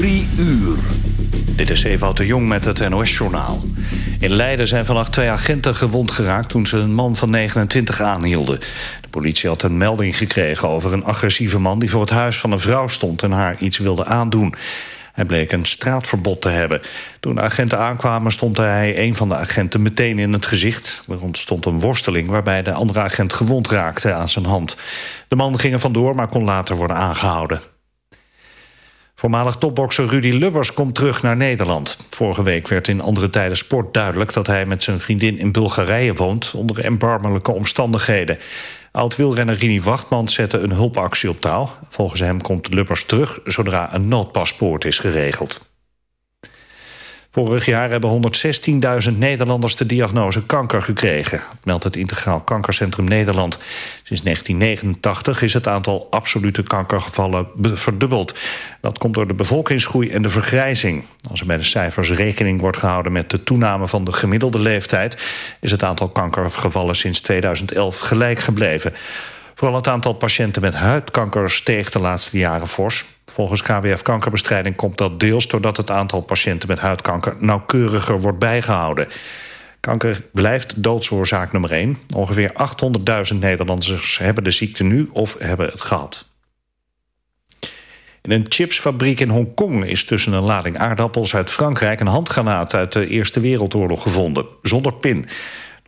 Uur. Dit is Ewout de Jong met het NOS-journaal. In Leiden zijn vannacht twee agenten gewond geraakt... toen ze een man van 29 aanhielden. De politie had een melding gekregen over een agressieve man... die voor het huis van een vrouw stond en haar iets wilde aandoen. Hij bleek een straatverbod te hebben. Toen de agenten aankwamen stond hij een van de agenten meteen in het gezicht. Er ontstond een worsteling waarbij de andere agent gewond raakte aan zijn hand. De man ging er vandoor, maar kon later worden aangehouden. Voormalig topbokser Rudy Lubbers komt terug naar Nederland. Vorige week werd in andere tijden sport duidelijk... dat hij met zijn vriendin in Bulgarije woont... onder erbarmelijke omstandigheden. Oud-wielrenner Rini Wachtman zette een hulpactie op taal. Volgens hem komt Lubbers terug zodra een noodpaspoort is geregeld. Vorig jaar hebben 116.000 Nederlanders de diagnose kanker gekregen. meldt het Integraal Kankercentrum Nederland. Sinds 1989 is het aantal absolute kankergevallen verdubbeld. Dat komt door de bevolkingsgroei en de vergrijzing. Als er bij de cijfers rekening wordt gehouden met de toename van de gemiddelde leeftijd... is het aantal kankergevallen sinds 2011 gelijk gebleven. Vooral het aantal patiënten met huidkanker steeg de laatste jaren fors. Volgens KWF Kankerbestrijding komt dat deels doordat het aantal patiënten met huidkanker nauwkeuriger wordt bijgehouden. Kanker blijft doodsoorzaak nummer 1. Ongeveer 800.000 Nederlanders hebben de ziekte nu of hebben het gehad. In een chipsfabriek in Hongkong is tussen een lading aardappels uit Frankrijk... een handgranaat uit de Eerste Wereldoorlog gevonden, zonder pin.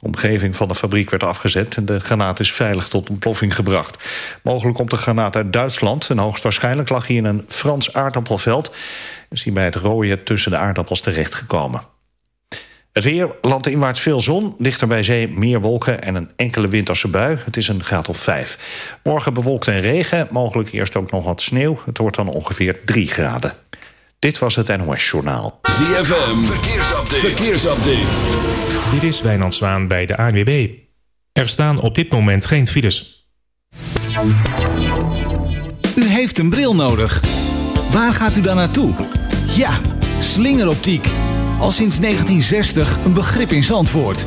Omgeving van de fabriek werd afgezet en de granaat is veilig tot ontploffing gebracht. Mogelijk komt de granaat uit Duitsland en hoogstwaarschijnlijk lag hij in een Frans aardappelveld... is hij bij het rooien tussen de aardappels terechtgekomen. Het weer, landinwaarts veel zon, dichter bij zee meer wolken... en een enkele winterse bui. Het is een graad of 5. Morgen bewolkt en regen, mogelijk eerst ook nog wat sneeuw. Het wordt dan ongeveer 3 graden. Dit was het NOS Journaal. ZFM, verkeersupdate. verkeersupdate. Dit is Wijnand Zwaan bij de ANWB. Er staan op dit moment geen files. U heeft een bril nodig. Waar gaat u dan naartoe? Ja, slingeroptiek. Al sinds 1960 een begrip in Zandvoort.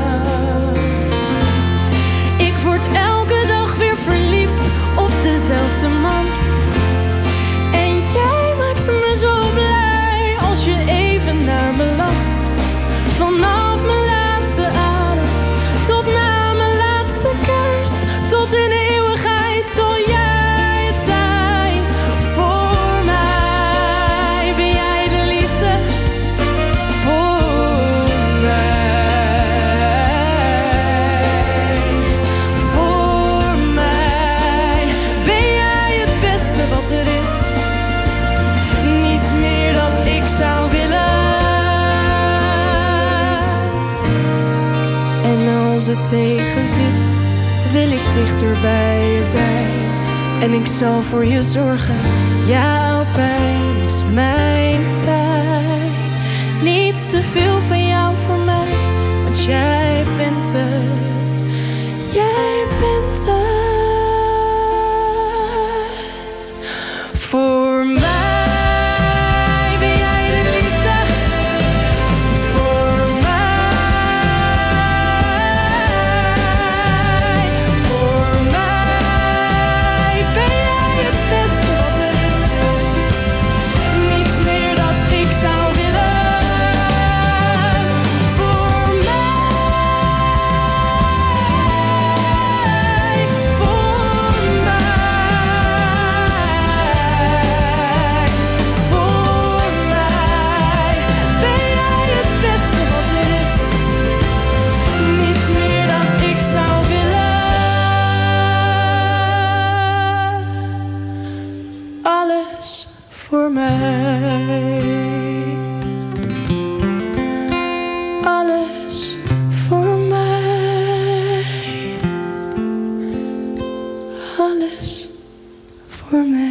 Voor je zorgen, were made.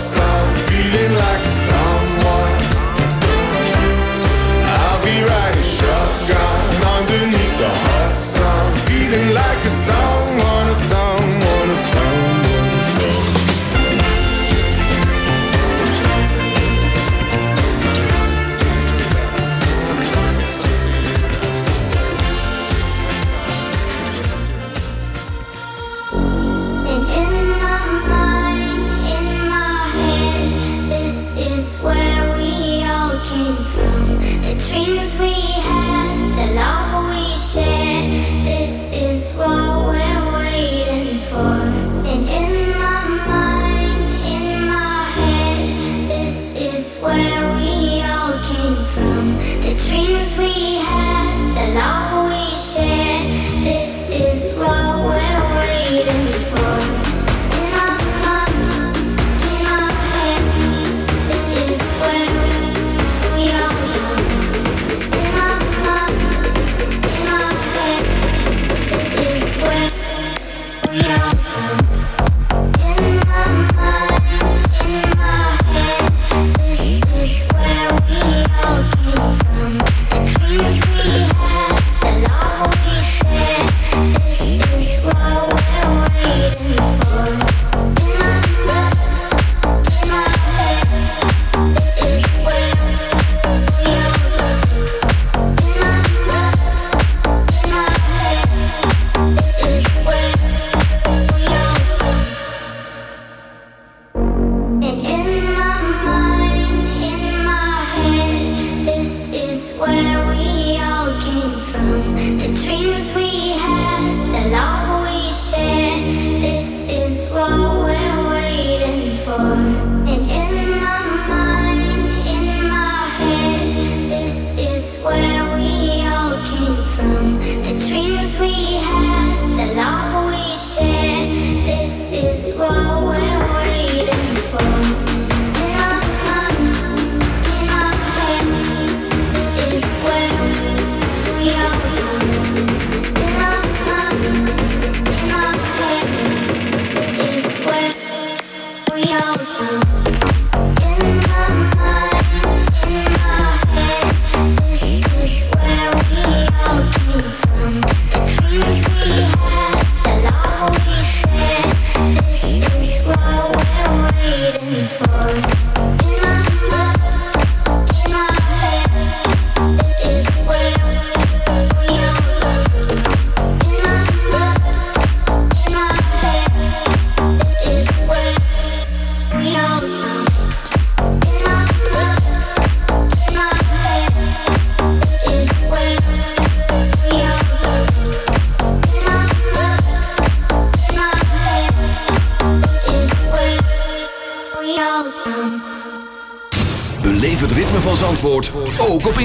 sun.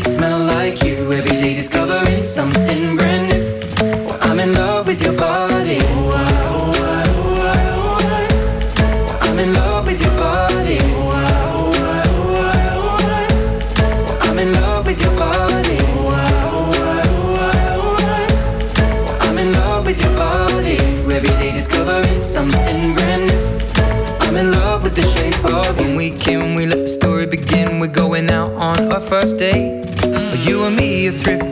smell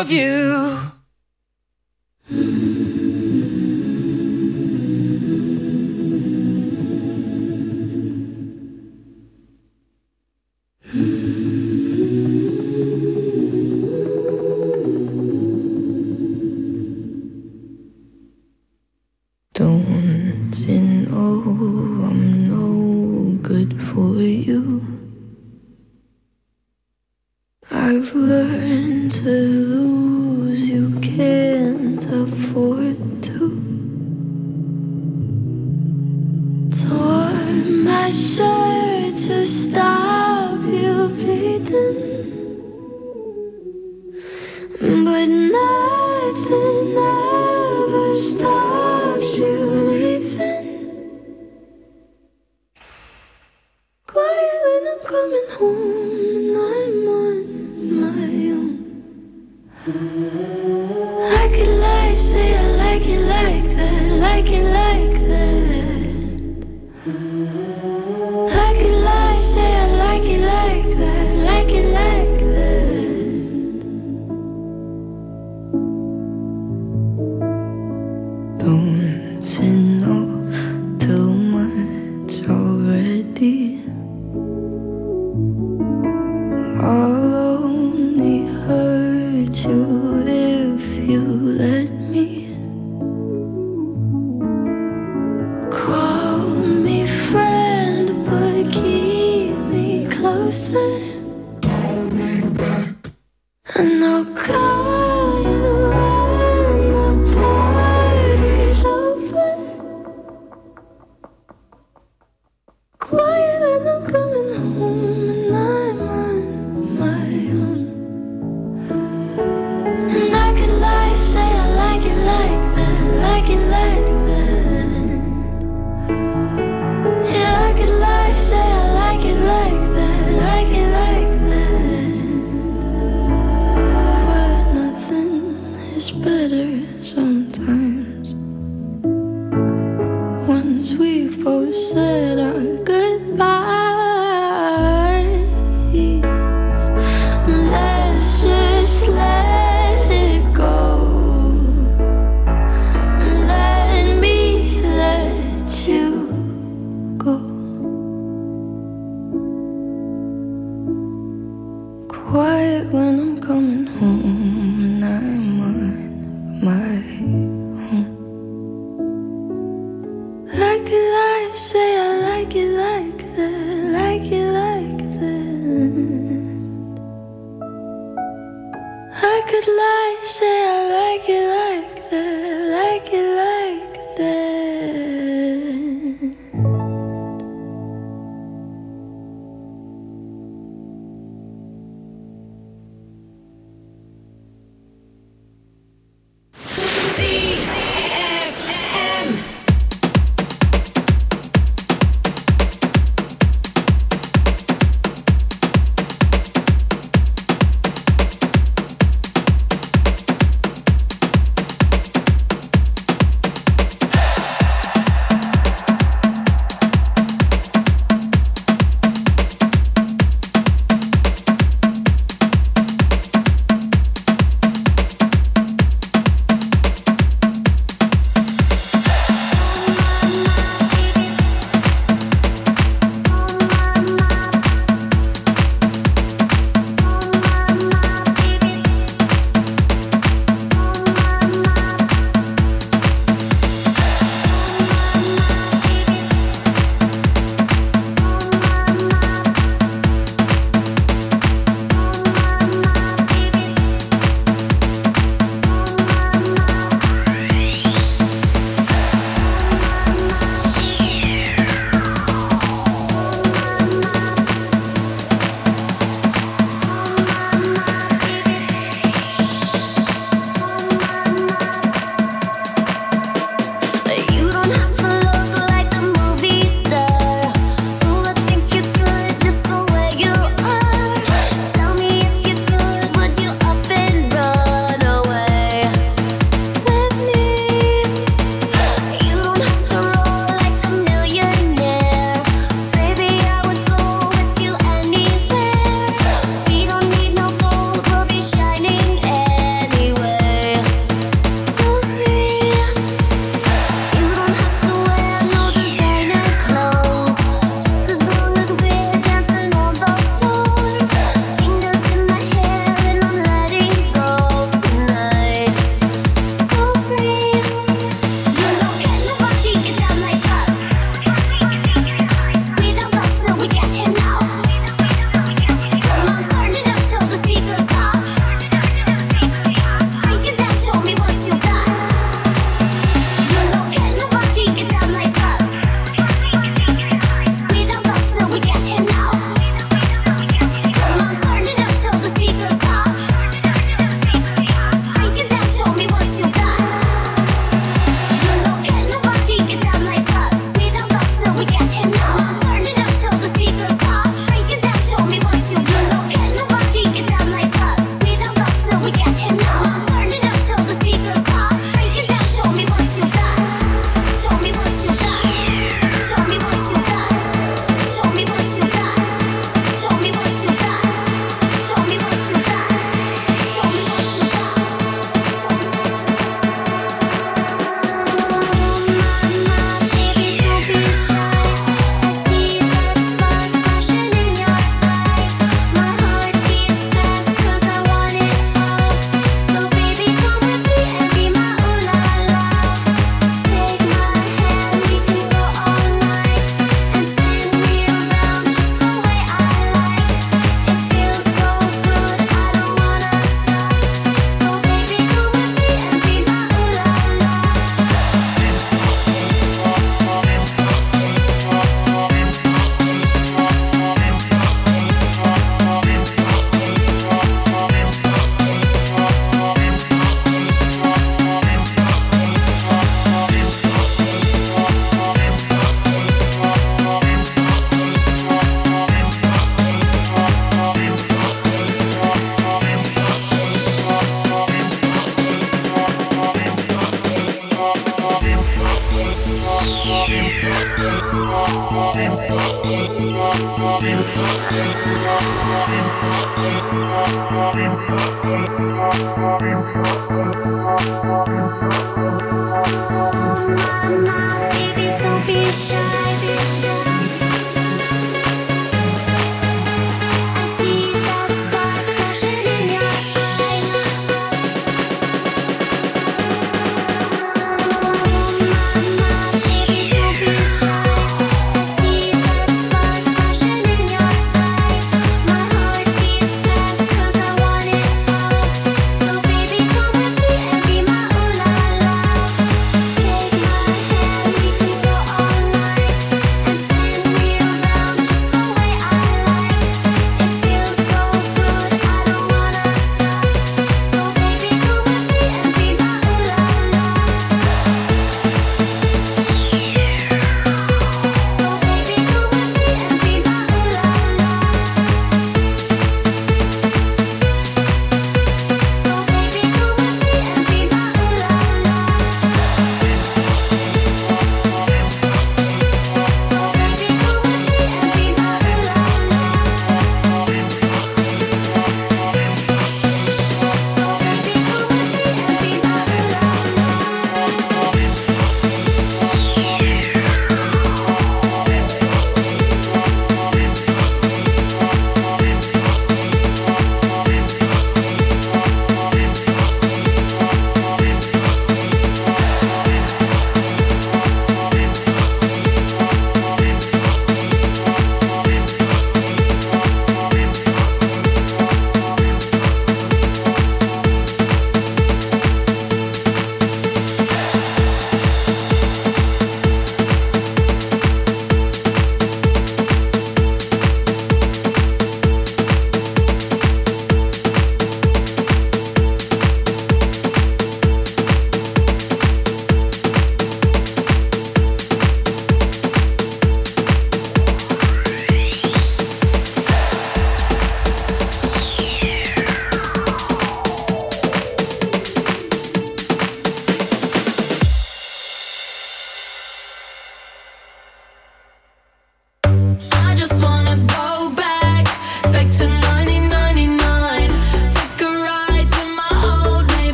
of you.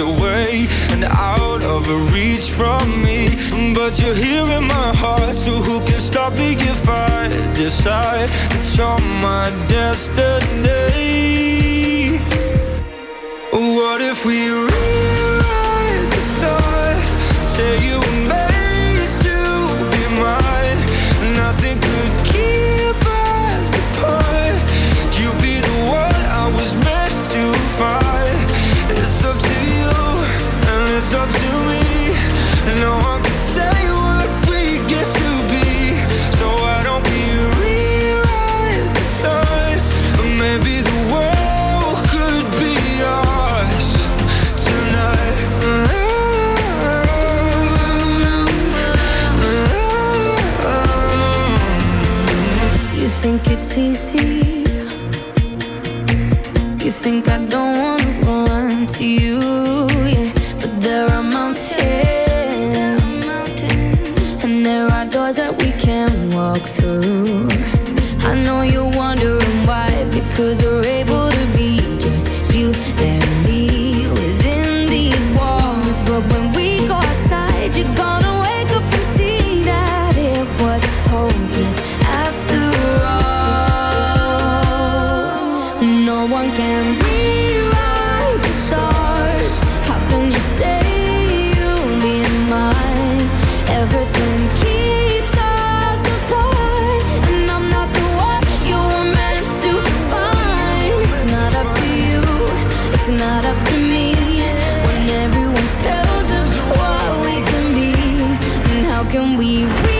away and out of reach from me. But you're here in my heart So who can stop me if I decide It's on my destiny? What if we easy. You think I don't wanna run to you? we